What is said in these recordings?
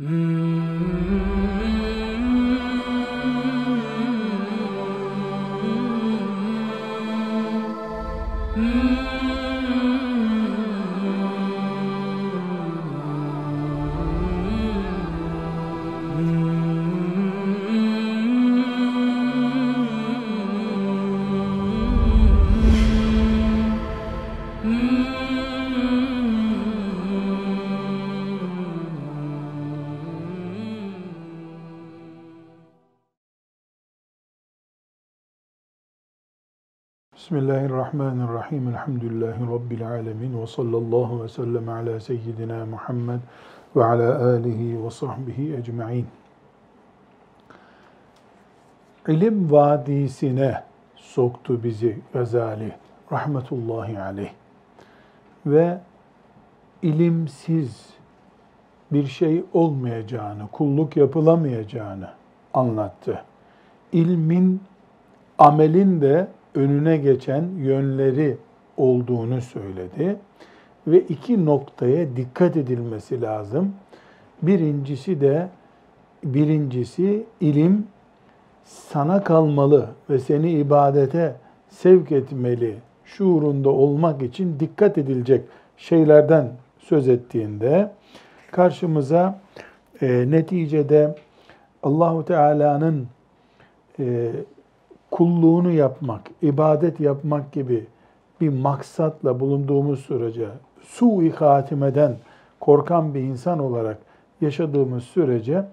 Mm-hmm. Bismillahirrahmanirrahim. Elhamdülillahi Rabbil alemin. Ve sallallahu ve sellem ala seyyidina Muhammed ve ala alihi ve sahbihi ecma'in. İlim vadisine soktu bizi Gazali rahmetullahi aleyh. Ve ilimsiz bir şey olmayacağını, kulluk yapılamayacağını anlattı. İlmin, amelin de önüne geçen yönleri olduğunu söyledi ve iki noktaya dikkat edilmesi lazım. Birincisi de birincisi ilim sana kalmalı ve seni ibadete sevk etmeli şuurunda olmak için dikkat edilecek şeylerden söz ettiğinde karşımıza e, neticede Allahu Teala'nın e, kulluğunu yapmak, ibadet yapmak gibi bir maksatla bulunduğumuz sürece su-i hatimeden korkan bir insan olarak yaşadığımız sürece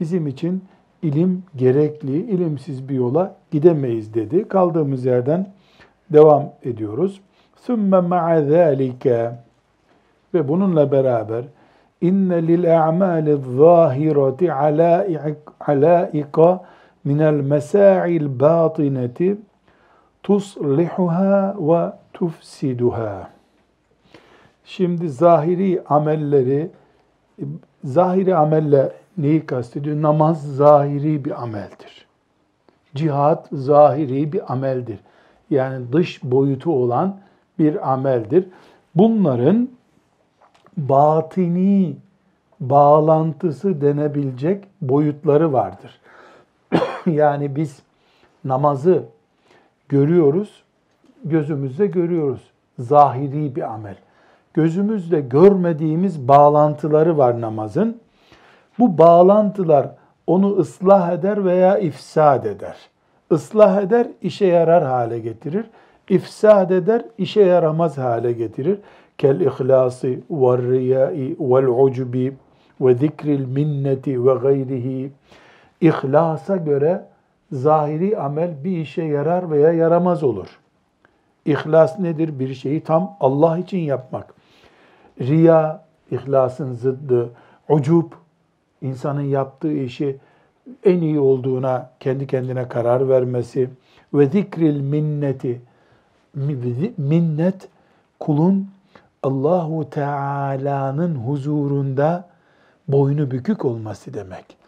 bizim için ilim gerekli, ilimsiz bir yola gidemeyiz dedi. Kaldığımız yerden devam ediyoruz. ثُمَّ مَعَ ذَٰلِكَ Ve bununla beraber inne lil a'mali zahireti alaika minel mesa'il batineti tuslihuha ve tufsiduha. Şimdi zahiri amelleri, zahiri amelle neyi kastediyor? Namaz zahiri bir ameldir. Cihad zahiri bir ameldir. Yani dış boyutu olan bir ameldir. Bunların batini bağlantısı denebilecek boyutları vardır. yani biz namazı görüyoruz, gözümüzle görüyoruz. Zahiri bir amel. Gözümüzle görmediğimiz bağlantıları var namazın. Bu bağlantılar onu ıslah eder veya ifsad eder. Islah eder, işe yarar hale getirir. İfsad eder, işe yaramaz hale getirir. Kel ihlası ve riyai vel ucubi ve zikril minneti ve gayrihi. İhlasa göre zahiri amel bir işe yarar veya yaramaz olur. İhlas nedir? Bir şeyi tam Allah için yapmak. Riya, ihlasın zıddı. Ucub, insanın yaptığı işi en iyi olduğuna kendi kendine karar vermesi. Ve zikril minneti, minnet kulun Allahu Teala'nın huzurunda boynu bükük olması demek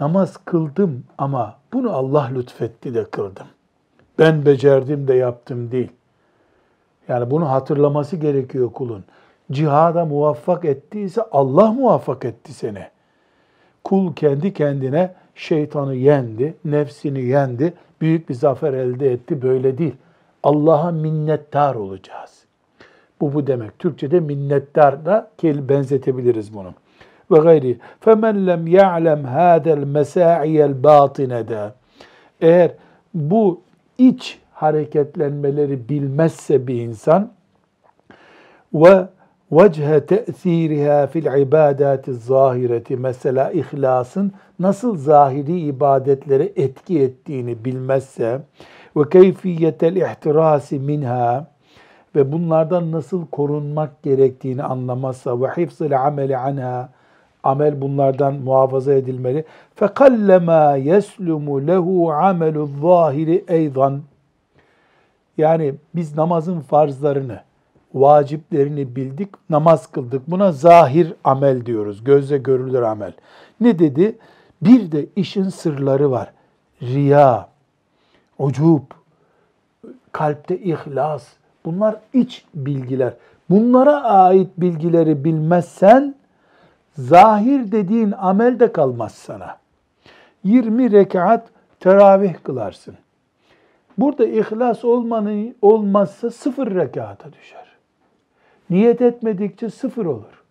namaz kıldım ama bunu Allah lütfetti de kıldım. Ben becerdim de yaptım değil. Yani bunu hatırlaması gerekiyor kulun. Cihada muvaffak ettiyse Allah muvaffak etti seni. Kul kendi kendine şeytanı yendi, nefsini yendi, büyük bir zafer elde etti. Böyle değil. Allah'a minnettar olacağız. Bu bu demek. Türkçe'de minnettar da benzetebiliriz bunu ve gayri. Femen lem ya'lem hadel mesa'iyel batinede. Eğer bu iç hareketlenmeleri bilmezse bir insan ve vechhe te'thiriha fil ibadati zahireti mesela ihlasın nasıl zahiri ibadetlere etki ettiğini bilmezse ve keyfiyetel ihtirasi minha ve bunlardan nasıl korunmak gerektiğini anlamazsa ve hifzil ameli anha amel bunlardan muhafaza edilmeli. فَقَلَّمَا يَسْلُمُ لَهُ عَمَلُ الظَّاهِرِ اَيْضًا Yani biz namazın farzlarını, vaciplerini bildik, namaz kıldık. Buna zahir amel diyoruz, gözle görülür amel. Ne dedi? Bir de işin sırları var. Riya, ucub, kalpte ihlas. Bunlar iç bilgiler. Bunlara ait bilgileri bilmezsen Zahir dediğin amel de kalmaz sana. 20 rekat teravih kılarsın. Burada ihlas olmanın olmazsa sıfır rekata düşer. Niyet etmedikçe sıfır olur.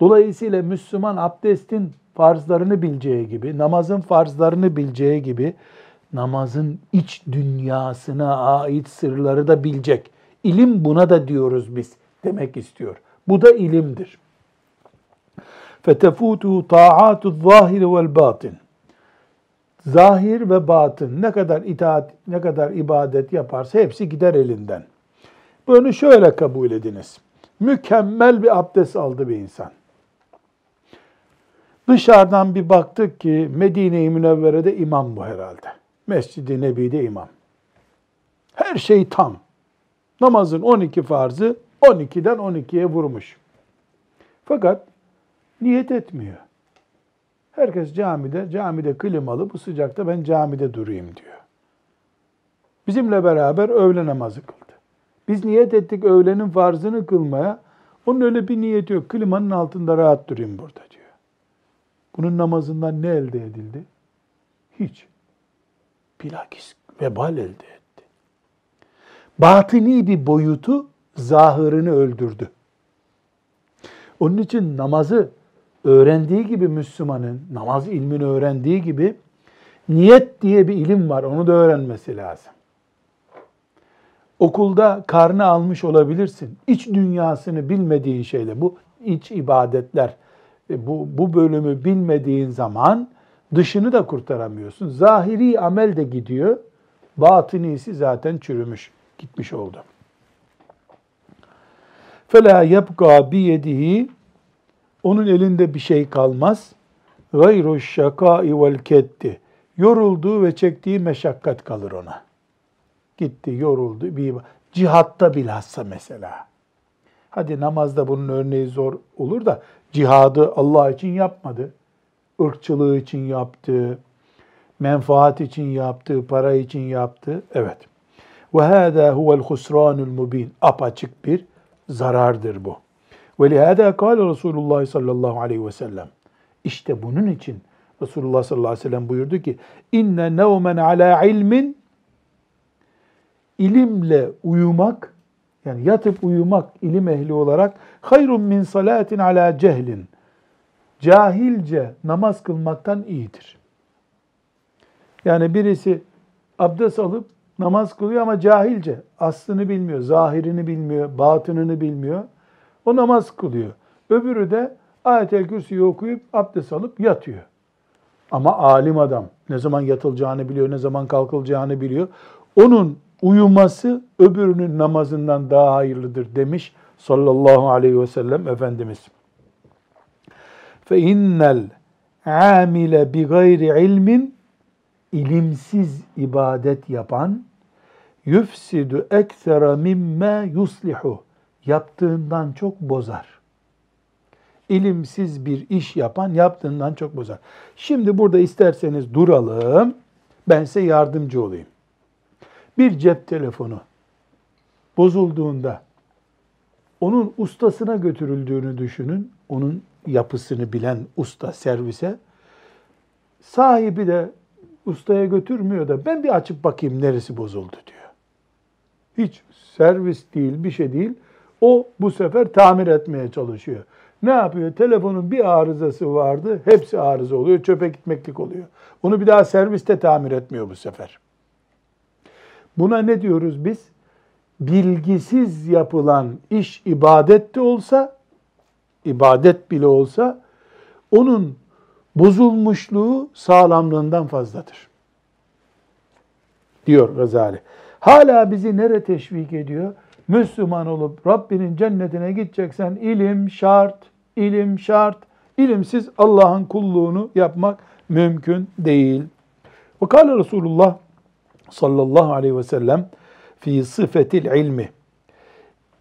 Dolayısıyla Müslüman abdestin farzlarını bileceği gibi, namazın farzlarını bileceği gibi namazın iç dünyasına ait sırları da bilecek. İlim buna da diyoruz biz demek istiyor. Bu da ilimdir fetefutu taatu zahir vel batin. Zahir ve batın ne kadar itaat, ne kadar ibadet yaparsa hepsi gider elinden. Bunu şöyle kabul ediniz. Mükemmel bir abdest aldı bir insan. Dışarıdan bir baktık ki Medine-i Münevvere'de imam bu herhalde. Mescid-i Nebi'de imam. Her şey tam. Namazın 12 farzı 12'den 12'ye vurmuş. Fakat niyet etmiyor. Herkes camide, camide klimalı, bu sıcakta ben camide durayım diyor. Bizimle beraber öğle namazı kıldı. Biz niyet ettik öğlenin farzını kılmaya. Onun öyle bir niyeti yok. Klimanın altında rahat durayım burada diyor. Bunun namazından ne elde edildi? Hiç. Bilakis vebal elde etti. Batini bir boyutu zahırını öldürdü. Onun için namazı öğrendiği gibi Müslümanın, namaz ilmini öğrendiği gibi niyet diye bir ilim var. Onu da öğrenmesi lazım. Okulda karnı almış olabilirsin. İç dünyasını bilmediğin şeyle bu iç ibadetler, e, bu, bu bölümü bilmediğin zaman dışını da kurtaramıyorsun. Zahiri amel de gidiyor. Batınisi zaten çürümüş, gitmiş oldu. فَلَا يَبْقَى بِيَدِهِ onun elinde bir şey kalmaz. Gayru şakai vel ketti. Yorulduğu ve çektiği meşakkat kalır ona. Gitti, yoruldu. Bir cihatta bilhassa mesela. Hadi namazda bunun örneği zor olur da cihadı Allah için yapmadı. Irkçılığı için yaptı. Menfaat için yaptı, para için yaptı. Evet. Ve hâdâ huvel husrânul mubin. Apaçık bir zarardır bu. Lihâdâ kâle Resulullah sallallahu aleyhi ve sellem. İşte bunun için Resulullah sallallahu aleyhi ve sellem buyurdu ki inne nevmen ala ilmin ilimle uyumak yani yatıp uyumak ilim ehli olarak hayrun min salatin ala cehlin. Cahilce namaz kılmaktan iyidir. Yani birisi abdest alıp namaz kılıyor ama cahilce. Aslını bilmiyor, zahirini bilmiyor, batınını bilmiyor. O namaz kılıyor. Öbürü de ayet-el kürsüyü okuyup abdest alıp yatıyor. Ama alim adam ne zaman yatılacağını biliyor, ne zaman kalkılacağını biliyor. Onun uyuması öbürünün namazından daha hayırlıdır demiş sallallahu aleyhi ve sellem Efendimiz. Fe innel amile bi gayri ilmin ilimsiz ibadet yapan yufsidu eksera mimme yuslihu yaptığından çok bozar. İlimsiz bir iş yapan yaptığından çok bozar. Şimdi burada isterseniz duralım. Ben size yardımcı olayım. Bir cep telefonu bozulduğunda onun ustasına götürüldüğünü düşünün. Onun yapısını bilen usta servise. Sahibi de ustaya götürmüyor da ben bir açıp bakayım neresi bozuldu diyor. Hiç servis değil, bir şey değil. O bu sefer tamir etmeye çalışıyor. Ne yapıyor? Telefonun bir arızası vardı. Hepsi arıza oluyor. Çöpe gitmeklik oluyor. Onu bir daha serviste tamir etmiyor bu sefer. Buna ne diyoruz biz? Bilgisiz yapılan iş ibadet de olsa, ibadet bile olsa, onun bozulmuşluğu sağlamlığından fazladır. Diyor Gazali. Hala bizi nere teşvik ediyor? Müslüman olup Rabbinin cennetine gideceksen ilim şart, ilim şart. İlimsiz Allah'ın kulluğunu yapmak mümkün değil. Ve kâle Resulullah sallallahu aleyhi ve sellem fi sıfetil ilmi.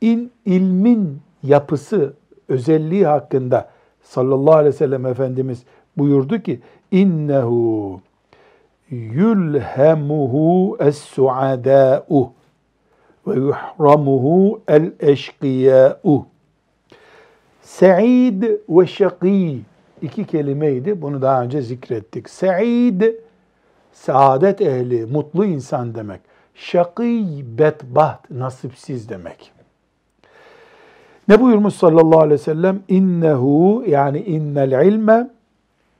İn, ilmin yapısı, özelliği hakkında sallallahu aleyhi ve sellem Efendimiz buyurdu ki innehu yulhemuhu es-suadâ'u ve yuhramuhu el-eşkiyâ'u. Se'id ve şakî iki kelimeydi. Bunu daha önce zikrettik. Se'id, saadet ehli, mutlu insan demek. Şakî, bedbaht, nasipsiz demek. Ne buyurmuş sallallahu aleyhi ve sellem? İnnehu yani innel ilme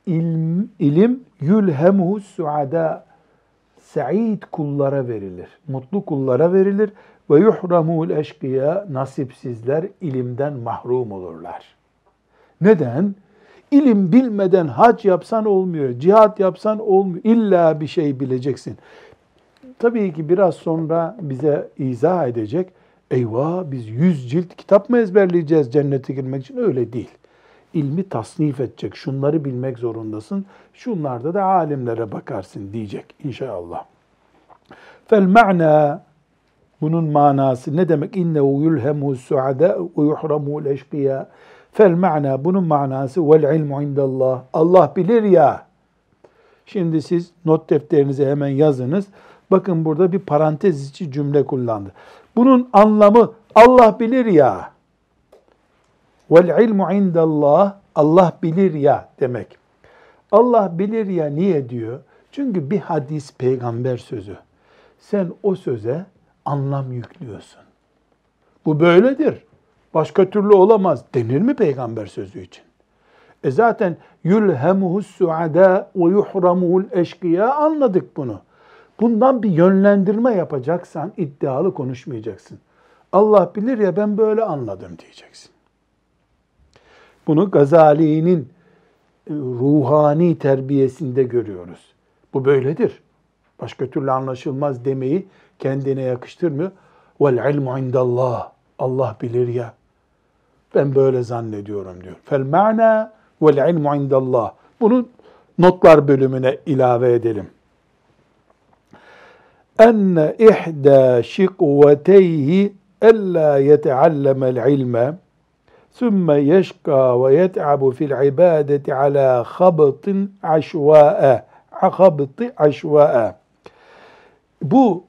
ilm, ilim yülhemuhu suada Sa'id kullara verilir. Mutlu kullara verilir. Ve yuhramul eşkıya nasipsizler ilimden mahrum olurlar. Neden? İlim bilmeden hac yapsan olmuyor, cihat yapsan olmuyor. İlla bir şey bileceksin. Tabii ki biraz sonra bize izah edecek. Eyvah biz yüz cilt kitap mı ezberleyeceğiz cennete girmek için? Öyle değil. İlmi tasnif edecek. Şunları bilmek zorundasın. Şunlarda da alimlere bakarsın diyecek inşallah. Fel bunun manası ne demek? İnnehu yulhemu suada ve yuhramu eşkıya. Fel ma'na bunun manası vel ilmu indallah. Allah bilir ya. Şimdi siz not defterinize hemen yazınız. Bakın burada bir parantez içi cümle kullandı. Bunun anlamı Allah bilir ya. Vel ilmu indallah. Allah bilir ya demek. Allah bilir ya niye diyor? Çünkü bir hadis peygamber sözü. Sen o söze anlam yüklüyorsun. Bu böyledir. Başka türlü olamaz denir mi peygamber sözü için? E zaten yulhemuhu suada ve yuhramuhul eşkıya anladık bunu. Bundan bir yönlendirme yapacaksan iddialı konuşmayacaksın. Allah bilir ya ben böyle anladım diyeceksin. Bunu Gazali'nin e, ruhani terbiyesinde görüyoruz. Bu böyledir. Başka türlü anlaşılmaz demeyi kendine yakıştırmıyor. Vel ilmu indallah. Allah bilir ya. Ben böyle zannediyorum diyor. Fel ma'na vel ilmu indallah. Bunu notlar bölümüne ilave edelim. Enne ihda şikveteyhi ella yeteallemel ilme sümme yeşka ve yet'abu fil ibadeti ala habıtın aşvâ'e. Habıtı aşvâ'e. Bu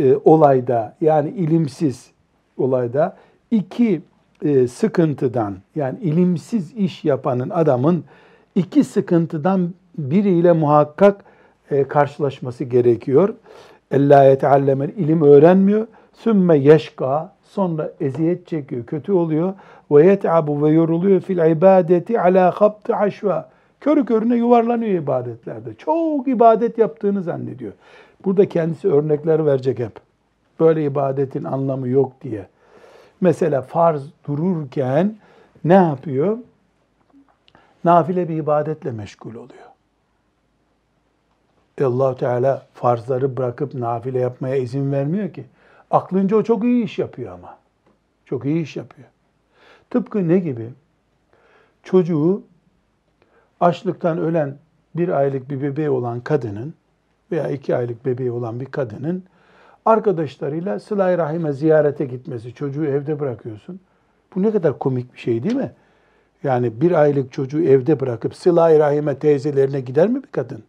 e, olayda yani ilimsiz olayda iki e, sıkıntıdan yani ilimsiz iş yapanın adamın iki sıkıntıdan biriyle muhakkak e, karşılaşması gerekiyor. Ella yeteallemel ilim öğrenmiyor. Sümme yeşka sonra eziyet çekiyor, kötü oluyor. Ve yet'abu ve yoruluyor fil ibadeti ala habti aşva. Körü körüne yuvarlanıyor ibadetlerde. Çok ibadet yaptığını zannediyor. Burada kendisi örnekler verecek hep. Böyle ibadetin anlamı yok diye. Mesela farz dururken ne yapıyor? Nafile bir ibadetle meşgul oluyor. E allah Teala farzları bırakıp nafile yapmaya izin vermiyor ki. Aklınca o çok iyi iş yapıyor ama. Çok iyi iş yapıyor. Tıpkı ne gibi? Çocuğu açlıktan ölen bir aylık bir bebeği olan kadının veya iki aylık bebeği olan bir kadının arkadaşlarıyla sıla rahime ziyarete gitmesi, çocuğu evde bırakıyorsun. Bu ne kadar komik bir şey değil mi? Yani bir aylık çocuğu evde bırakıp sıla rahime teyzelerine gider mi bir kadın?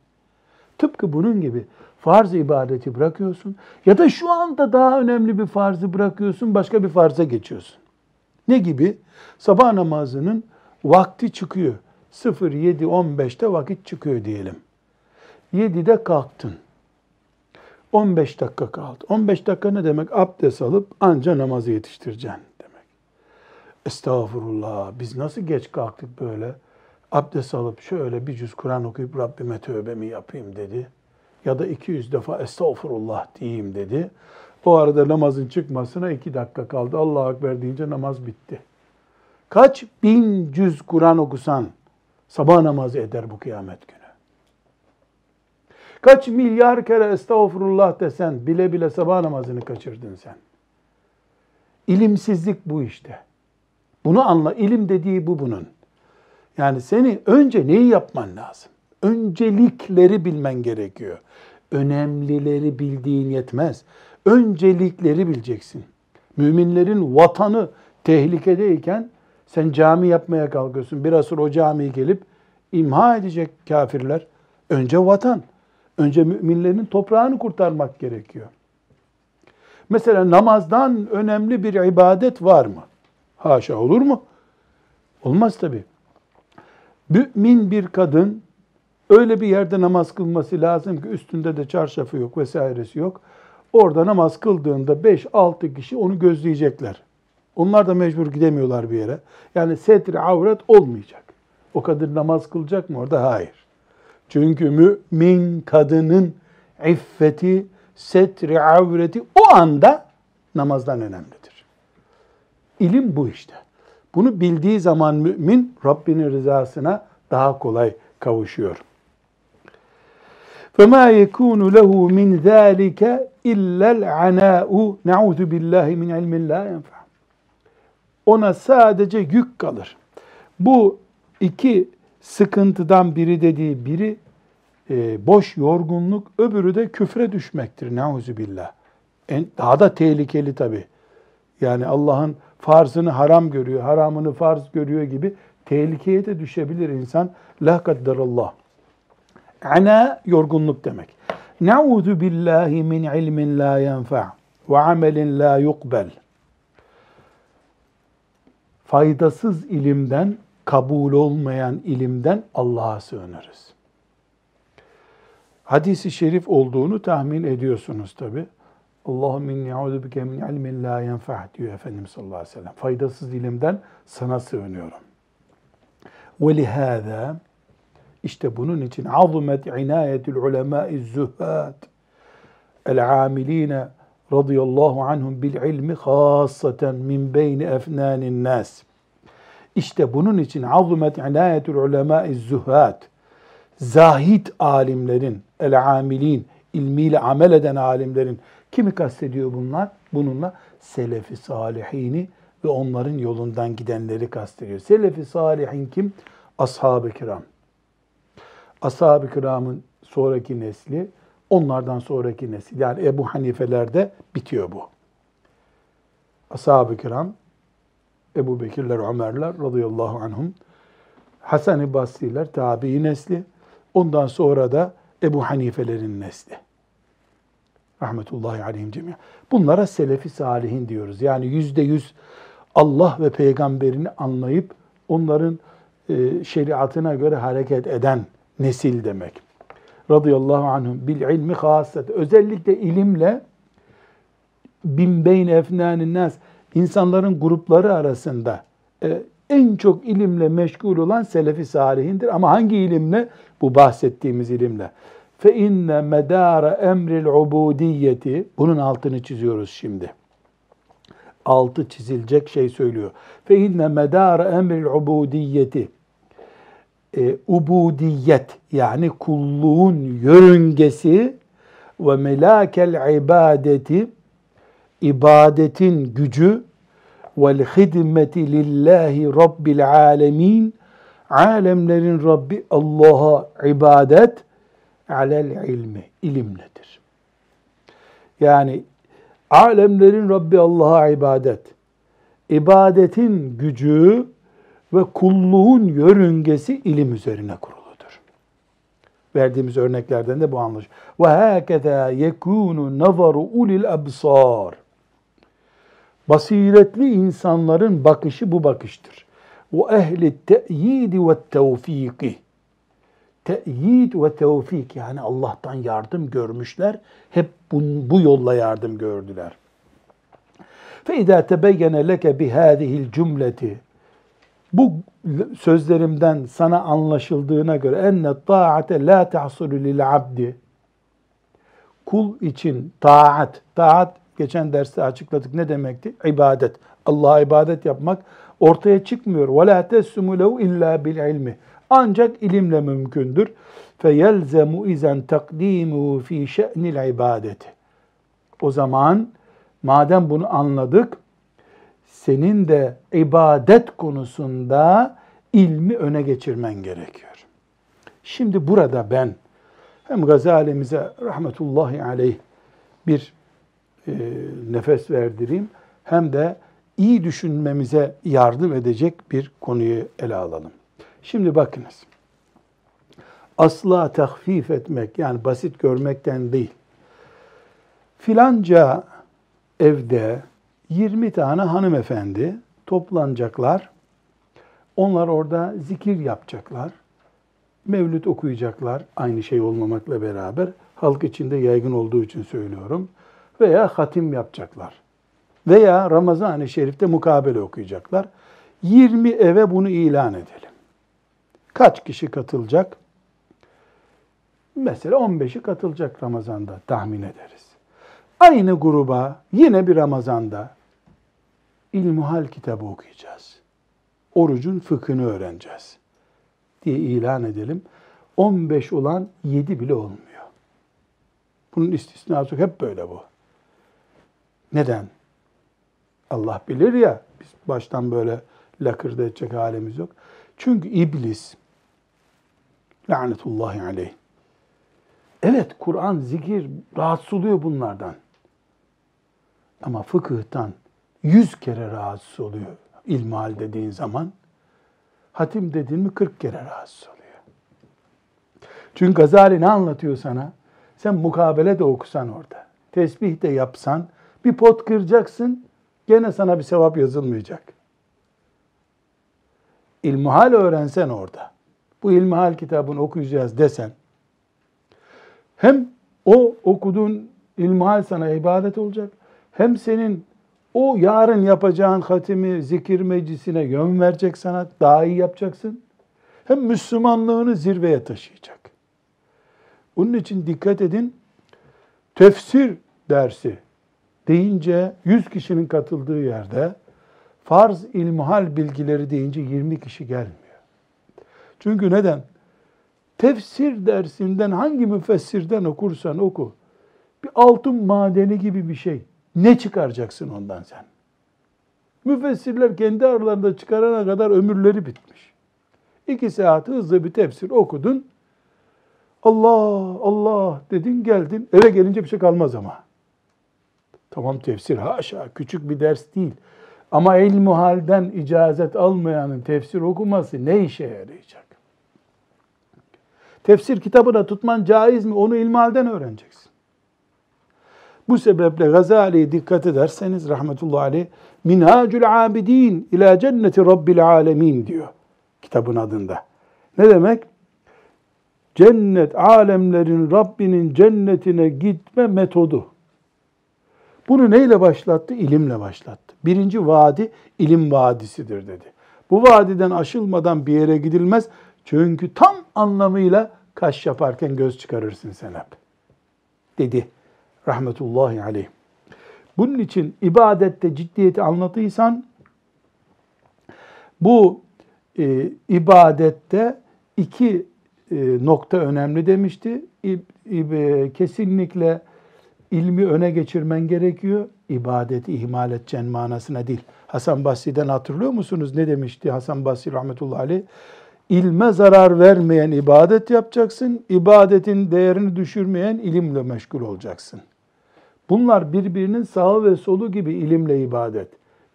Tıpkı bunun gibi farz ibadeti bırakıyorsun ya da şu anda daha önemli bir farzı bırakıyorsun, başka bir farza geçiyorsun. Ne gibi? Sabah namazının vakti çıkıyor. 07.15'te vakit çıkıyor diyelim. 7'de kalktın. 15 dakika kaldı. 15 dakika ne demek? Abdest alıp anca namazı yetiştireceksin demek. Estağfurullah. Biz nasıl geç kalktık böyle? Abdest alıp şöyle bir cüz Kur'an okuyup Rabbime tövbemi yapayım dedi. Ya da 200 defa estağfurullah diyeyim dedi. O arada namazın çıkmasına iki dakika kaldı. Allahu Ekber deyince namaz bitti. Kaç bin cüz Kur'an okusan sabah namazı eder bu kıyamet günü. Kaç milyar kere estağfurullah desen bile bile sabah namazını kaçırdın sen. İlimsizlik bu işte. Bunu anla. İlim dediği bu bunun. Yani seni önce neyi yapman lazım? Öncelikleri bilmen gerekiyor. Önemlileri bildiğin yetmez. Öncelikleri bileceksin. Müminlerin vatanı tehlikedeyken sen cami yapmaya kalkıyorsun. Biraz sonra o camiye gelip imha edecek kafirler. Önce vatan. Önce müminlerin toprağını kurtarmak gerekiyor. Mesela namazdan önemli bir ibadet var mı? Haşa olur mu? Olmaz tabi. Mümin bir kadın öyle bir yerde namaz kılması lazım ki üstünde de çarşafı yok vesairesi yok. Orada namaz kıldığında 5-6 kişi onu gözleyecekler. Onlar da mecbur gidemiyorlar bir yere. Yani setri avret olmayacak. O kadın namaz kılacak mı orada? Hayır. Çünkü mümin kadının iffeti, setri avreti o anda namazdan önemlidir. İlim bu işte. Bunu bildiği zaman mümin Rabbinin rızasına daha kolay kavuşuyor. فَمَا يَكُونُ لَهُ مِنْ ذَٰلِكَ اِلَّا الْعَنَاءُ نَعُوذُ بِاللّٰهِ مِنْ عِلْمٍ لَا يَنْفَعُ Ona sadece yük kalır. Bu iki sıkıntıdan biri dediği biri e, boş yorgunluk, öbürü de küfre düşmektir. Nauzu billah. En, daha da tehlikeli tabi. Yani Allah'ın farzını haram görüyor, haramını farz görüyor gibi tehlikeye de düşebilir insan. La kadderallah. Ana yorgunluk demek. Nauzu billahi min ilmin la yenfa ve amelin la yukbel. Faydasız ilimden, kabul olmayan ilimden Allah'a sığınırız. Hadisi şerif olduğunu tahmin ediyorsunuz tabi. Allahümme inni auzu bike min ilmin la yenfa diyor Efendimiz sallallahu aleyhi ve sellem. Faydasız ilimden sana sığınıyorum. Ve lihâzâ işte bunun için azumet inayetül ulemâ'i zühhâd el-âmilîne radıyallahu anhum bil ilmi khâssaten min beyni efnânin nâs. İşte bunun için azumet inayetül ulemâ'i zühhâd zahid alimlerin, el-amilin, ilmiyle amel eden alimlerin kimi kastediyor bunlar? Bununla selefi salihini ve onların yolundan gidenleri kastediyor. Selefi salihin kim? Ashab-ı kiram. Ashab-ı kiramın sonraki nesli, onlardan sonraki nesil. Yani Ebu Hanifeler'de bitiyor bu. Ashab-ı kiram, Ebu Bekirler, Ömerler radıyallahu anhum, Hasan-ı Basri'ler tabi nesli, ondan sonra da Ebu Hanifelerin nesli. Rahmetullahi aleyhim cemiyen. Bunlara selefi salihin diyoruz. Yani yüzde yüz Allah ve peygamberini anlayıp onların e, şeriatına göre hareket eden nesil demek. Radıyallahu anhum bil ilmi haset. Özellikle ilimle bin beyn efnanin nas insanların grupları arasında e, en çok ilimle meşgul olan selefi salihindir. Ama hangi ilimle? Bu bahsettiğimiz ilimle. Fe inne medara emril ubudiyeti bunun altını çiziyoruz şimdi. Altı çizilecek şey söylüyor. Fe inne medara emril ubudiyeti e, ubudiyet yani kulluğun yörüngesi ve melakel ibadeti ibadetin gücü vel hidmeti lillahi rabbil alemin alemlerin Rabbi Allah'a ibadet alel ilmi ilimledir. Yani alemlerin Rabbi Allah'a ibadet. İbadetin gücü ve kulluğun yörüngesi ilim üzerine kuruludur. Verdiğimiz örneklerden de bu anlaşılıyor. Ve hakeza yekunu nazaru ulil absar. Basiretli insanların bakışı bu bakıştır. Ve ehli te'yidi ve tevfiki teyit ve tevfik yani Allah'tan yardım görmüşler. Hep bu, bu yolla yardım gördüler. فَاِذَا تَبَيَّنَ لَكَ بِهَذِهِ الْجُمْلَةِ Bu sözlerimden sana anlaşıldığına göre enne taate la tahsulu lil abdi kul için taat taat geçen derste açıkladık ne demekti? İbadet. Allah'a ibadet yapmak ortaya çıkmıyor. Ve la tessumu illa bil ilmi. Ancak ilimle mümkündür. فَيَلْزَمُ اِذَنْ تَقْدِيمُهُ ف۪ي شَأْنِ الْعِبَادَةِ O zaman madem bunu anladık, senin de ibadet konusunda ilmi öne geçirmen gerekiyor. Şimdi burada ben hem Gazali'mize rahmetullahi aleyh bir e, nefes verdireyim hem de iyi düşünmemize yardım edecek bir konuyu ele alalım. Şimdi bakınız. Asla tahfif etmek yani basit görmekten değil. Filanca evde 20 tane hanımefendi toplanacaklar. Onlar orada zikir yapacaklar. Mevlüt okuyacaklar aynı şey olmamakla beraber. Halk içinde yaygın olduğu için söylüyorum. Veya hatim yapacaklar. Veya Ramazan-ı Şerif'te mukabele okuyacaklar. 20 eve bunu ilan edelim. Kaç kişi katılacak? Mesela 15'i katılacak Ramazan'da tahmin ederiz. Aynı gruba yine bir Ramazan'da İlmuhal kitabı okuyacağız. Orucun fıkhını öğreneceğiz diye ilan edelim. 15 olan 7 bile olmuyor. Bunun istisnası hep böyle bu. Neden? Allah bilir ya, biz baştan böyle lakırdı edecek halimiz yok. Çünkü iblis, lanetullahi aleyh, evet Kur'an, zikir rahatsız oluyor bunlardan. Ama fıkıhtan yüz kere rahatsız oluyor ilmihal dediğin zaman. Hatim dediğin mi 40 kere rahatsız oluyor. Çünkü Gazali ne anlatıyor sana? Sen mukabele de okusan orada, tesbih de yapsan, bir pot kıracaksın, gene sana bir sevap yazılmayacak. İlmihal öğrensen orada, bu ilmihal kitabını okuyacağız desen, hem o okuduğun ilmihal sana ibadet olacak, hem senin o yarın yapacağın hatimi zikir meclisine yön verecek sana, daha iyi yapacaksın. Hem Müslümanlığını zirveye taşıyacak. Onun için dikkat edin, tefsir dersi deyince 100 kişinin katıldığı yerde farz ilmuhal bilgileri deyince 20 kişi gelmiyor. Çünkü neden? Tefsir dersinden hangi müfessirden okursan oku. Bir altın madeni gibi bir şey. Ne çıkaracaksın ondan sen? Müfessirler kendi aralarında çıkarana kadar ömürleri bitmiş. İki saat hızlı bir tefsir okudun. Allah Allah dedin geldin. Eve gelince bir şey kalmaz ama. Tamam tefsir haşa küçük bir ders değil. Ama ilmu halden icazet almayanın tefsir okuması ne işe yarayacak? Tefsir kitabını tutman caiz mi? Onu ilmihalden öğreneceksin. Bu sebeple Gazali'ye dikkat ederseniz rahmetullahi aleyh Minhacül Abidin ila cenneti Rabbil Alemin diyor kitabın adında. Ne demek? Cennet, alemlerin Rabbinin cennetine gitme metodu. Bunu neyle başlattı? İlimle başlattı. Birinci vadi ilim vadisidir dedi. Bu vadiden aşılmadan bir yere gidilmez. Çünkü tam anlamıyla kaş yaparken göz çıkarırsın sen hep. Dedi rahmetullahi aleyh. Bunun için ibadette ciddiyeti anlatıysan bu e, ibadette iki e, nokta önemli demişti. İb, İb, e, kesinlikle ilmi öne geçirmen gerekiyor. İbadeti ihmal edeceksin manasına değil. Hasan Basri'den hatırlıyor musunuz? Ne demişti Hasan Basri rahmetullahi aleyh? İlme zarar vermeyen ibadet yapacaksın. İbadetin değerini düşürmeyen ilimle meşgul olacaksın. Bunlar birbirinin sağı ve solu gibi ilimle ibadet.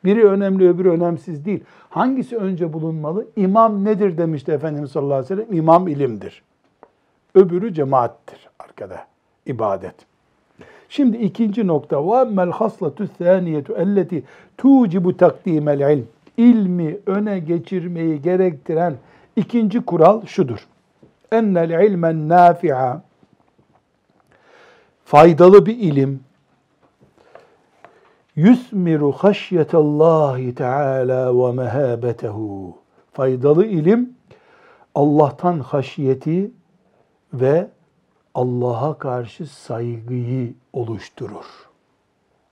Biri önemli öbürü önemsiz değil. Hangisi önce bulunmalı? İmam nedir demişti Efendimiz sallallahu aleyhi ve sellem? İmam ilimdir. Öbürü cemaattir arkada. ibadet. Şimdi ikinci nokta. Ve emmel haslatü saniyetu elleti tucibu takdimel ilm. İlmi öne geçirmeyi gerektiren ikinci kural şudur. Ennel ilmen nafi'a faydalı bir ilim yusmiru haşyetallahi teala ve mehabetehu faydalı ilim Allah'tan haşiyeti ve Allah'a karşı saygıyı oluşturur.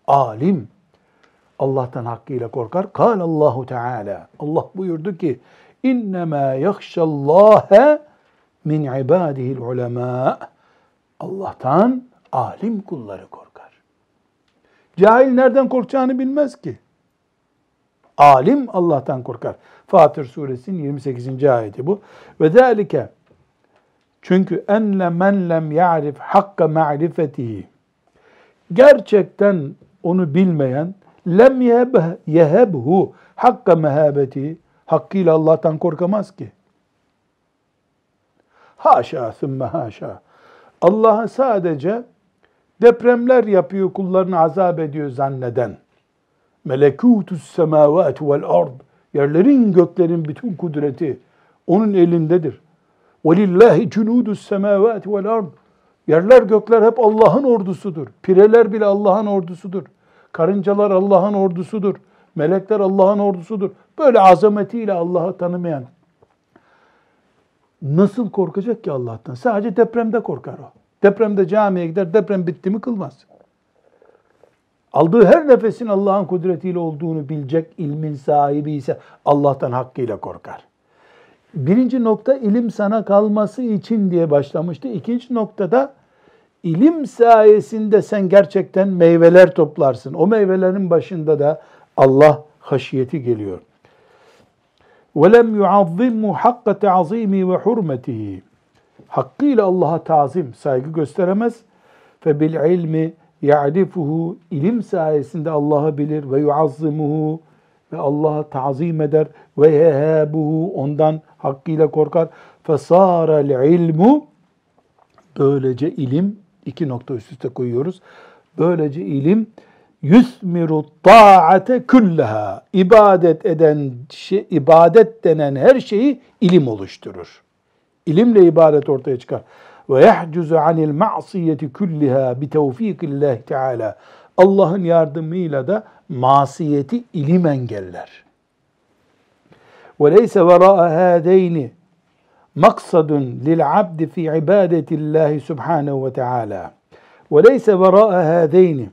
Alim Allah'tan hakkıyla korkar. Kal Allahu Teala. Allah buyurdu ki: "İnnemâ yahşallâhe min ibâdihil ulemâ." Allah'tan alim kulları korkar. Cahil nereden korkacağını bilmez ki. Alim Allah'tan korkar. Fatır suresinin 28. ayeti bu. Ve zâlike çünkü enle men lem ya'rif hakka ma'rifetihi. Gerçekten onu bilmeyen lem yehebhu hakka mehabeti hakkıyla Allah'tan korkamaz ki. Haşa sümme haşa. Allah'a sadece depremler yapıyor, kullarını azap ediyor zanneden. Melekutus semavati vel ard. Yerlerin göklerin bütün kudreti onun elindedir. وَلِلَّهِ جُنُودُ السَّمَاوَاتِ وَالْاَرْضِ Yerler gökler hep Allah'ın ordusudur. Pireler bile Allah'ın ordusudur. Karıncalar Allah'ın ordusudur. Melekler Allah'ın ordusudur. Böyle azametiyle Allah'ı tanımayan nasıl korkacak ki Allah'tan? Sadece depremde korkar o. Depremde camiye gider, deprem bitti mi kılmaz. Aldığı her nefesin Allah'ın kudretiyle olduğunu bilecek ilmin sahibi ise Allah'tan hakkıyla korkar. Birinci nokta ilim sana kalması için diye başlamıştı. İkinci noktada ilim sayesinde sen gerçekten meyveler toplarsın. O meyvelerin başında da Allah haşiyeti geliyor. وَلَمْ يُعَظِّمُ حَقَّ تَعْظِيمِ وَحُرْمَتِهِ Hakkıyla Allah'a tazim, saygı gösteremez. فَبِالْعِلْمِ يَعْرِفُهُ ilim sayesinde Allah'ı bilir ve yuazzimuhu ve Allah'a tazim eder ve yehabuhu ondan hakkıyla korkar. Fesara ilmu böylece ilim iki nokta üst üste koyuyoruz. Böylece ilim yusmiru taate kullaha ibadet eden şey, ibadet denen her şeyi ilim oluşturur. İlimle ibadet ortaya çıkar. Ve yahcuzu anil ma'siyeti kulliha bi tevfikillah Teala. Allah'ın yardımıyla da masiyeti ilim engeller. Hâdeyni maksadun lil abdi fi ibadetillahi subhanehu ve teala. Ve leyse vera'a hâdeyni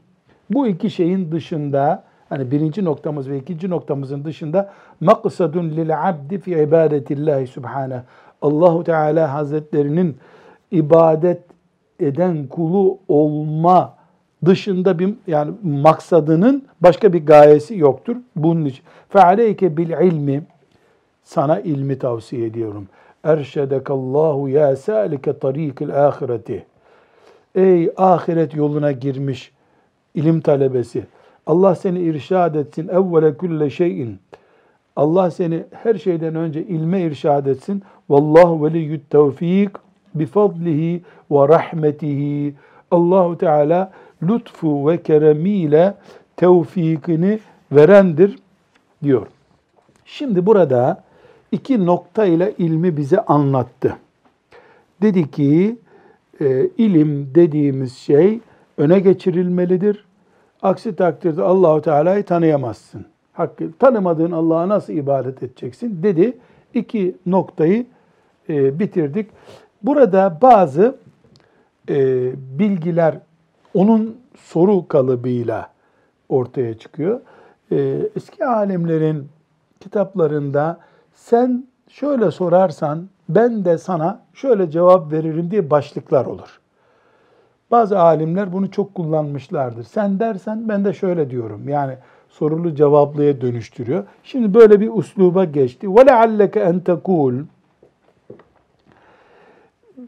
bu iki şeyin dışında hani birinci noktamız ve ikinci noktamızın dışında maksadun lil abdi fi ibadetillahi subhanahu. Allahu Teala Hazretlerinin ibadet eden kulu olma dışında bir yani maksadının başka bir gayesi yoktur. Bunun için fealeyke bil ilmi sana ilmi tavsiye ediyorum. Erşedekallahu ya salike tarikil ahireti. Ey ahiret yoluna girmiş ilim talebesi. Allah seni irşad etsin. Evvele külle şeyin. Allah seni her şeyden önce ilme irşad etsin. Vallahu veliyyut tevfik bifadlihi ve rahmetihi. Allahu Teala lütfu ve keremiyle tevfikini verendir diyor. Şimdi burada iki nokta ile ilmi bize anlattı. Dedi ki e, ilim dediğimiz şey öne geçirilmelidir. Aksi takdirde Allahu Teala'yı tanıyamazsın. Hakkı tanımadığın Allah'a nasıl ibadet edeceksin dedi. İki noktayı e, bitirdik. Burada bazı e, bilgiler onun soru kalıbıyla ortaya çıkıyor. E, eski alimlerin kitaplarında sen şöyle sorarsan ben de sana şöyle cevap veririm diye başlıklar olur. Bazı alimler bunu çok kullanmışlardır. Sen dersen ben de şöyle diyorum. Yani sorulu cevaplıya dönüştürüyor. Şimdi böyle bir usluba geçti. وَلَعَلَّكَ اَنْ تَقُولُ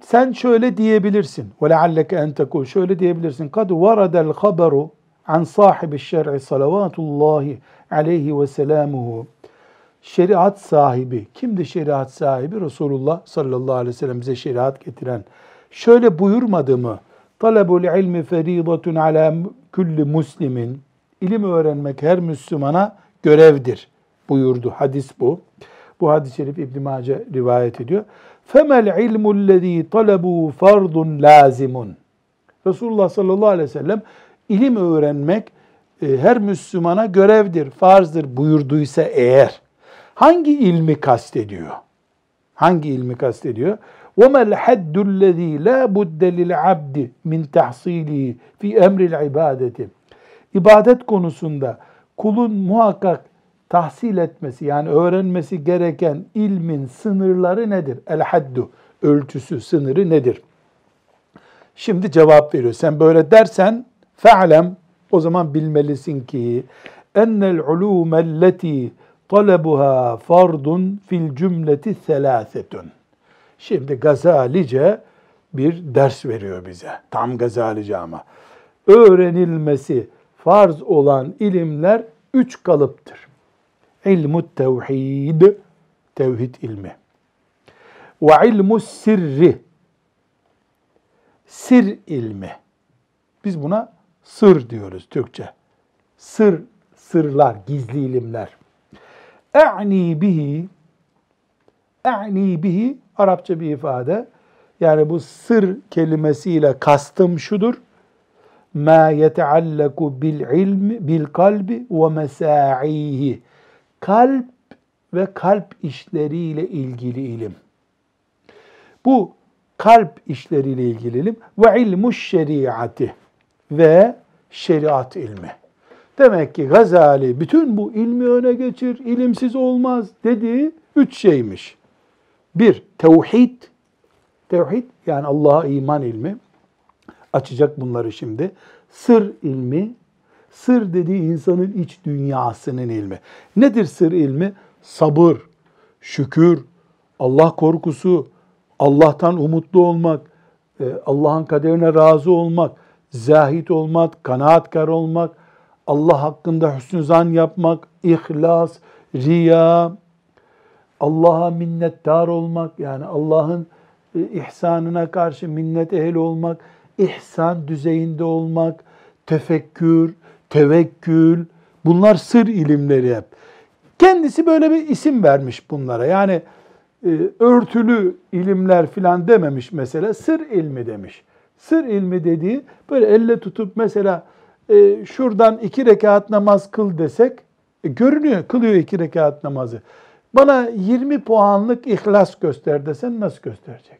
Sen şöyle diyebilirsin. وَلَعَلَّكَ اَنْ تَقُولُ Şöyle diyebilirsin. قَدْ وَرَدَ الْخَبَرُ عَنْ صَاحِبِ الشَّرْعِ صَلَوَاتُ اللّٰهِ عَلَيْهِ وَسَلَامُهُ Şeriat sahibi. Kimdi şeriat sahibi? Resulullah sallallahu aleyhi ve sellem bize şeriat getiren. Şöyle buyurmadı mı? Talebul ilmi feridatun ala kulli muslimin. İlim öğrenmek her Müslümana görevdir buyurdu. Hadis bu. Bu hadis-i şerif İbn Mace rivayet ediyor. Femel ilmu lezî talebu fardun lazimun. Resulullah sallallahu aleyhi ve sellem ilim öğrenmek e, her Müslümana görevdir, farzdır buyurduysa eğer hangi ilmi kastediyor? Hangi ilmi kastediyor? وَمَا الْحَدُّ الَّذ۪ي لَا بُدَّ لِلْعَبْدِ مِنْ تَحْصِيلِهِ فِي اَمْرِ الْعِبَادَةِ İbadet konusunda kulun muhakkak tahsil etmesi yani öğrenmesi gereken ilmin sınırları nedir? El haddu ölçüsü, sınırı nedir? Şimdi cevap veriyor. Sen böyle dersen fe'lem o zaman bilmelisin ki ennel ulûmelleti talebuha fardun fil cümleti selâsetun. Şimdi Gazalice bir ders veriyor bize. Tam Gazalice ama. Öğrenilmesi farz olan ilimler üç kalıptır. İlmu tevhid, tevhid ilmi. Ve ilmu sirri, sir ilmi. Biz buna sır diyoruz Türkçe. Sır, sırlar, gizli ilimler. E'ni bihi E'ni bihi Arapça bir ifade. Yani bu sır kelimesiyle kastım şudur. Ma yeteallaku bil ilmi bil kalbi ve mesaihi. Kalp ve kalp işleriyle ilgili ilim. Bu kalp işleriyle ilgili ilim ve ilmuş şeriatı ve şeriat ilmi. Demek ki Gazali bütün bu ilmi öne geçir, ilimsiz olmaz dediği üç şeymiş. Bir, tevhid. Tevhid yani Allah'a iman ilmi. Açacak bunları şimdi. Sır ilmi. Sır dediği insanın iç dünyasının ilmi. Nedir sır ilmi? Sabır, şükür, Allah korkusu, Allah'tan umutlu olmak, e, Allah'ın kaderine razı olmak, zahit olmak, kanaatkar olmak, Allah hakkında hüsnü zan yapmak, ihlas, riya, Allah'a minnettar olmak, yani Allah'ın e, ihsanına karşı minnet ehli olmak, ihsan düzeyinde olmak, tefekkür, tevekkül, bunlar sır ilimleri hep. Kendisi böyle bir isim vermiş bunlara. Yani e, örtülü ilimler filan dememiş mesela, sır ilmi demiş. Sır ilmi dediği böyle elle tutup mesela e, şuradan iki rekat namaz kıl desek, e, görünüyor, kılıyor iki rekat namazı. Bana 20 puanlık ihlas göster desen nasıl gösterecek?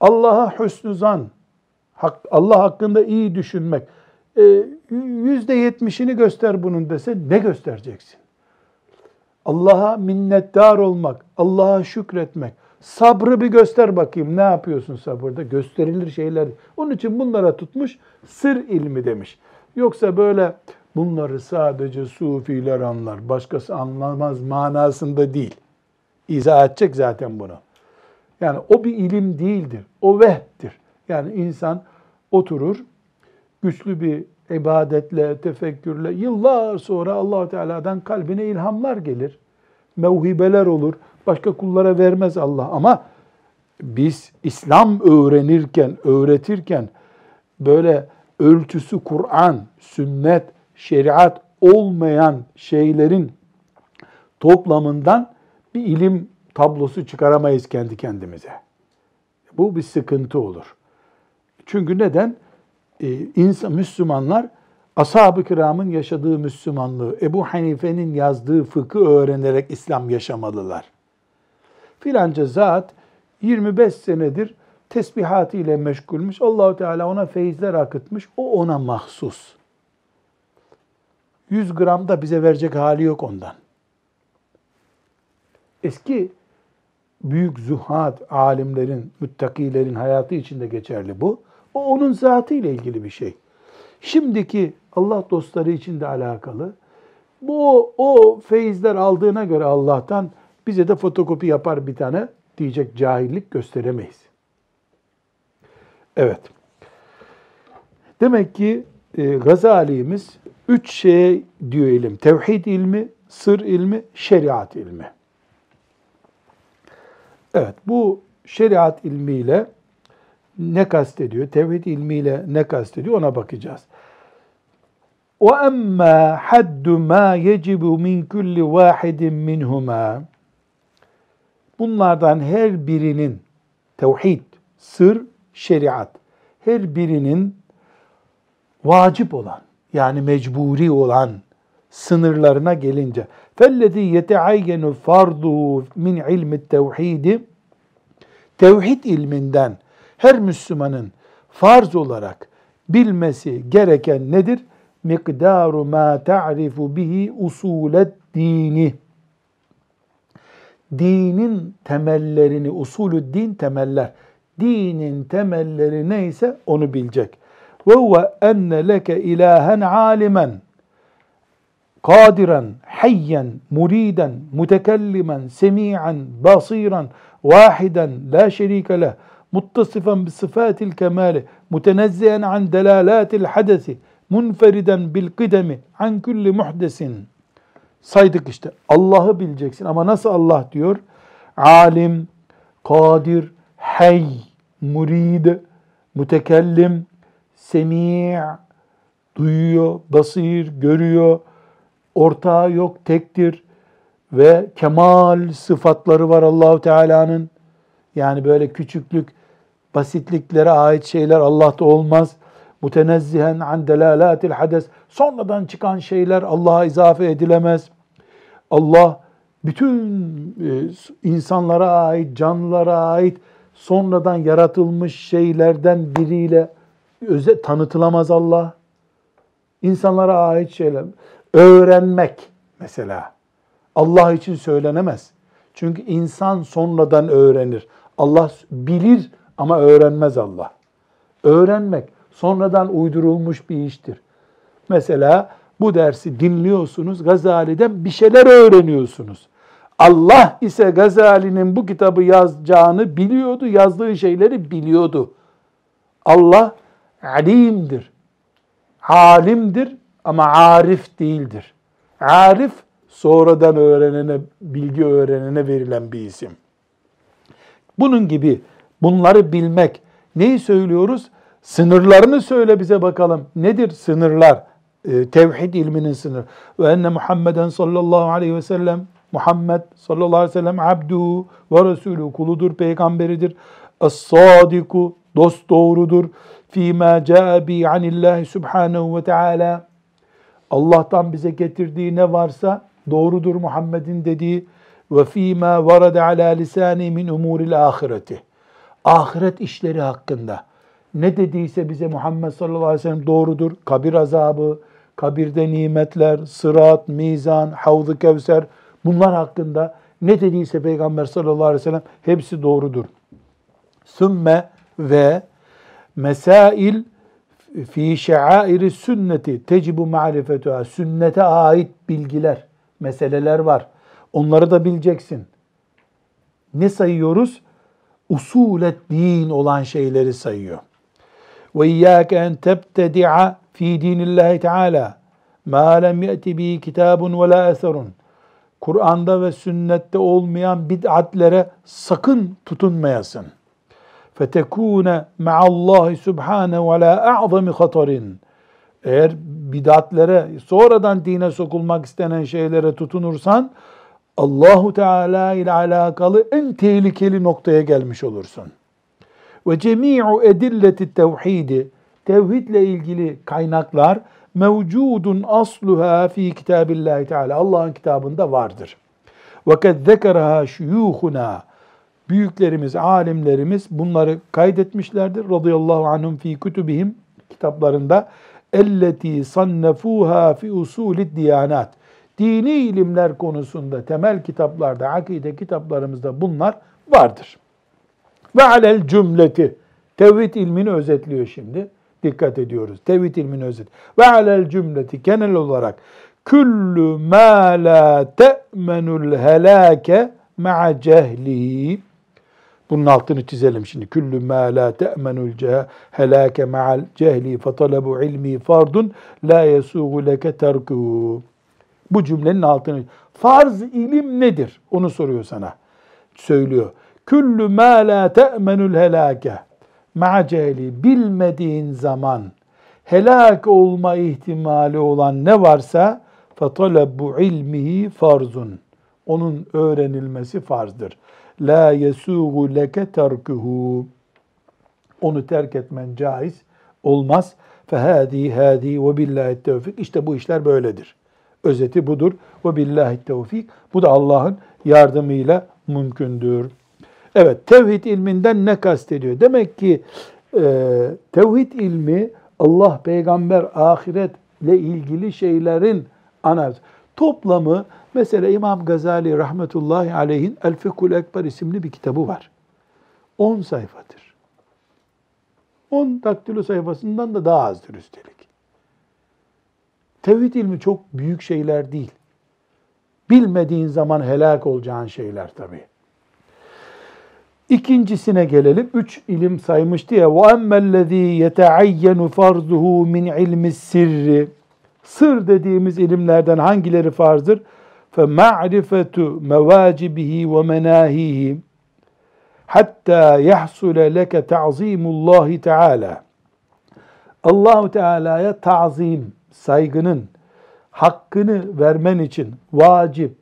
Allah'a hüsnü zan, Allah hakkında iyi düşünmek, e, yüzde yetmişini göster bunun dese ne göstereceksin? Allah'a minnettar olmak, Allah'a şükretmek, sabrı bir göster bakayım ne yapıyorsun sabırda? Gösterilir şeyler. Onun için bunlara tutmuş sır ilmi demiş. Yoksa böyle bunları sadece sufiler anlar, başkası anlamaz manasında değil. İzah edecek zaten bunu. Yani o bir ilim değildir, o vehdir. Yani insan oturur, güçlü bir ibadetle, tefekkürle yıllar sonra allah Teala'dan kalbine ilhamlar gelir. Mevhibeler olur. Başka kullara vermez Allah ama biz İslam öğrenirken, öğretirken böyle ölçüsü Kur'an, sünnet, şeriat olmayan şeylerin toplamından bir ilim tablosu çıkaramayız kendi kendimize. Bu bir sıkıntı olur. Çünkü neden? Ee, insan, Müslümanlar ashab-ı kiramın yaşadığı Müslümanlığı, Ebu Hanife'nin yazdığı fıkı öğrenerek İslam yaşamalılar. Filanca zat 25 senedir tesbihatı ile meşgulmüş. Allahu Teala ona feyizler akıtmış. O ona mahsus. 100 gram da bize verecek hali yok ondan. Eski büyük zuhad alimlerin, müttakilerin hayatı içinde geçerli bu. O onun zatı ile ilgili bir şey. Şimdiki Allah dostları için de alakalı. Bu o feyizler aldığına göre Allah'tan bize de fotokopi yapar bir tane diyecek cahillik gösteremeyiz. Evet. Demek ki e, Gazali'miz üç şeye diyor ilim. Tevhid ilmi, sır ilmi, şeriat ilmi. Evet bu şeriat ilmiyle ne kastediyor? Tevhid ilmiyle ne kastediyor? Ona bakacağız. O emma haddu ma yecibu min kulli vahidin minhuma. Bunlardan her birinin tevhid, sır, şeriat. Her birinin vacip olan yani mecburi olan sınırlarına gelince fellezî yeteayyenu farduhu min ilmi tevhidi tevhid ilminden her Müslümanın farz olarak bilmesi gereken nedir? Mikdaru ma ta'rifu bihi usulet dini. Dinin temellerini, usulü din temeller. Dinin temelleri neyse onu bilecek. Ve huve enne leke ilahen alimen kadiren, hayyen, muriden, mutekellimen, semi'an, basiran, vahiden, la şerike leh, muttasifan bi sıfatil kemali, mutenezzihen an delalatil hadesi, munferiden bil kıdemi, an kulli muhdesin. Saydık işte. Allah'ı bileceksin ama nasıl Allah diyor? Alim, kadir, hay, murid, mutekellim, semi' duyuyor, basir, görüyor, ortağı yok, tektir ve kemal sıfatları var Allahu Teala'nın. Yani böyle küçüklük, basitliklere ait şeyler Allah'ta olmaz. Mutenezzihen an delalatil hades. Sonradan çıkan şeyler Allah'a izafe edilemez. Allah bütün e, insanlara ait, canlılara ait sonradan yaratılmış şeylerden biriyle öze tanıtılamaz Allah. İnsanlara ait şeyler. Öğrenmek mesela Allah için söylenemez. Çünkü insan sonradan öğrenir. Allah bilir ama öğrenmez Allah. Öğrenmek sonradan uydurulmuş bir iştir. Mesela bu dersi dinliyorsunuz, Gazali'den bir şeyler öğreniyorsunuz. Allah ise Gazali'nin bu kitabı yazacağını biliyordu, yazdığı şeyleri biliyordu. Allah alimdir, alimdir ama arif değildir. Arif sonradan öğrenene, bilgi öğrenene verilen bir isim. Bunun gibi bunları bilmek. Neyi söylüyoruz? Sınırlarını söyle bize bakalım. Nedir sınırlar? Ee, tevhid ilminin sınırı. Ve enne Muhammeden sallallahu aleyhi ve sellem Muhammed sallallahu aleyhi ve sellem abdu ve resulü kuludur, peygamberidir. Es-sadiku dost doğrudur. Fîmâ câe bi anillâhi subhânehu ve teâlâ. Allah'tan bize getirdiği ne varsa doğrudur Muhammed'in dediği ve fîmâ varada alâ lisâni min umûril âhireti. Ahiret işleri hakkında ne dediyse bize Muhammed sallallahu aleyhi ve sellem doğrudur. Kabir azabı, kabirde nimetler, sırat, mizan, havz-ı kevser bunlar hakkında ne dediyse Peygamber sallallahu aleyhi ve sellem hepsi doğrudur. Sümme ve mesail fi şeairi sünneti tecibu marifetuha. Sünnete ait bilgiler, meseleler var. Onları da bileceksin. Ne sayıyoruz? usulet din olan şeyleri sayıyor. Ve iyyake en tebtedi'a fi dinillahi teala ma lem yeti bi kitabun ve la eserun. Kur'an'da ve sünnette olmayan bid'atlere sakın tutunmayasın. Fetekune ma'allahi subhanehu ve la a'zami khatarin. Eğer bidatlere, sonradan dine sokulmak istenen şeylere tutunursan, Allahu Teala ile alakalı en tehlikeli noktaya gelmiş olursun. Ve cemi'u edilleti tevhidi, tevhidle ilgili kaynaklar mevcudun asluha fi kitabillahi teala. Allah'ın kitabında vardır. Ve kad zekeraha şuyuhuna büyüklerimiz, alimlerimiz bunları kaydetmişlerdir. Radıyallahu anhum fi kutubihim kitaplarında elleti sannefuha fi usulid diyanat. Dini ilimler konusunda temel kitaplarda, akide kitaplarımızda bunlar vardır. Ve alel cümleti. Tevhid ilmini özetliyor şimdi. Dikkat ediyoruz. Tevhid ilmini özet. Ve alel cümleti genel olarak küllü ma la te'menul helake ma'a cehlihi bunun altını çizelim şimdi. Küllü ma la te'menul helake ma'al cehli fe talebu ilmi fardun la yesuğu leke terkuhu. Bu cümlenin altını. Farz ilim nedir? Onu soruyor sana. Söylüyor. Küllü ma la te'menül helâke. Ma'celi bilmediğin zaman helak olma ihtimali olan ne varsa fatalabu ilmihi farzun. Onun öğrenilmesi farzdır. La yesuğu leke terkuhu. Onu terk etmen caiz olmaz. Fehadi hadi ve billahi tevfik. İşte bu işler böyledir. Özeti budur. Ve billahi tevfik. Bu da Allah'ın yardımıyla mümkündür. Evet, tevhid ilminden ne kastediyor? Demek ki e, tevhid ilmi Allah, peygamber, ahiretle ilgili şeylerin anası. Toplamı Mesela İmam Gazali rahmetullahi aleyhin El Fekul Ekber isimli bir kitabı var. 10 sayfadır. 10 daktilo sayfasından da daha azdır üstelik. Tevhid ilmi çok büyük şeyler değil. Bilmediğin zaman helak olacağın şeyler tabii. İkincisine gelelim. Üç ilim saymıştı ya. وَاَمَّا الَّذ۪ي يَتَعَيَّنُ فَرْضُهُ مِنْ عِلْمِ السِّرِّ Sır dediğimiz ilimlerden hangileri farzdır? فمعرفة مواجبه ومناهيه hatta yahsule leke ta'zimullahi teala. Allahu Teala'ya ta'zim, saygının, hakkını vermen için vacip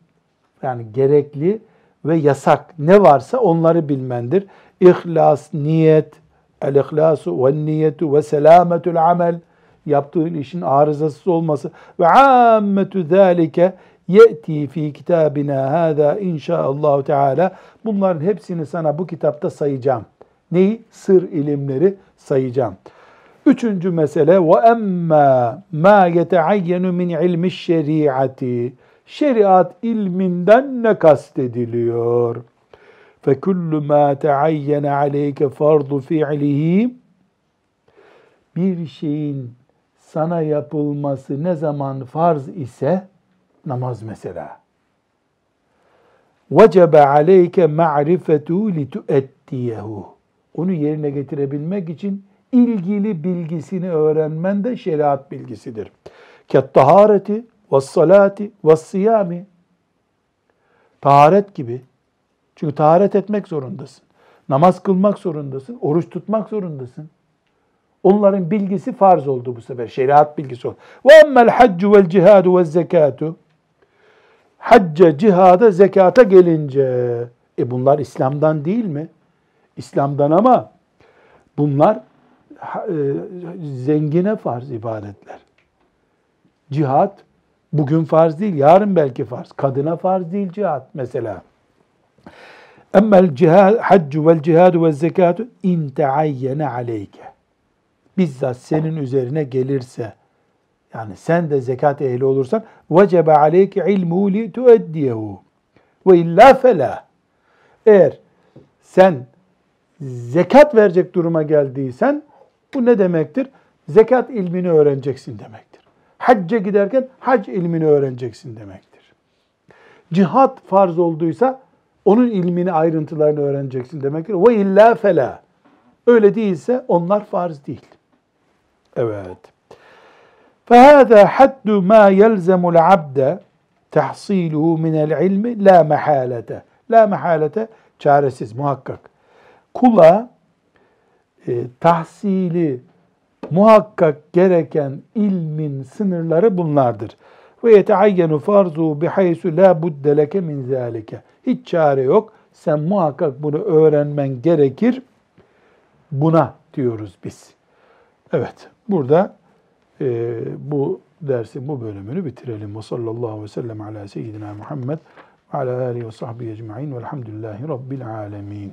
yani gerekli ve yasak ne varsa onları bilmendir. İhlas, niyet, el ihlasu ve niyetu ve selametul amel yaptığın işin arızasız olması ve ammetu zalike ye'ti fi kitabina hâzâ inşaallahu teala bunların hepsini sana bu kitapta sayacağım. Neyi? Sır ilimleri sayacağım. Üçüncü mesele ve emma ma yeteayyenu min ilmi şeriati. Şeriat ilminden ne kastediliyor? Fe kullu ma teayyene aleyke fardu fi'lihi bir şeyin sana yapılması ne zaman farz ise namaz mesela. Vecebe aleyke ma'rifetu li tuettiyehu. Onu yerine getirebilmek için ilgili bilgisini öğrenmen de şeriat bilgisidir. Ket tahareti ve salati ve siyami. Taharet gibi. Çünkü taharet etmek zorundasın. Namaz kılmak zorundasın. Oruç tutmak zorundasın. Onların bilgisi farz oldu bu sefer. Şeriat bilgisi oldu. Ve emmel haccu vel cihadu ve zekatu. Hacca, cihada, zekata gelince. E bunlar İslam'dan değil mi? İslam'dan ama bunlar zengine farz ibadetler. Cihat bugün farz değil, yarın belki farz. Kadına farz değil cihat mesela. Emmel cihad, haccu vel cihadu ve zekatu in teayyene aleyke. Bizzat senin üzerine gelirse, yani sen de zekat ehli olursan, vecebe aleyke ilmu li tueddiyehu. Ve illa fela. Eğer sen zekat verecek duruma geldiysen, bu ne demektir? Zekat ilmini öğreneceksin demektir. Hacca giderken hac ilmini öğreneceksin demektir. Cihat farz olduysa onun ilmini, ayrıntılarını öğreneceksin demektir. Ve illa fela. Öyle değilse onlar farz değil. Evet. فهذا حد ما يلزم العبد تحصيله من العلم la mehalete. La mehalete çaresiz muhakkak. Kula e, tahsili muhakkak gereken ilmin sınırları bunlardır. Ve yeteayyenu farzu bihaysu la budde leke min zalike. Hiç çare yok. Sen muhakkak bunu öğrenmen gerekir. Buna diyoruz biz. Evet, burada e, bu dersin bu bölümünü bitirelim. Ve sallallahu aleyhi ve sellem ala seyyidina Muhammed ve ala alihi ve sahbihi ecma'in velhamdülillahi rabbil alemin.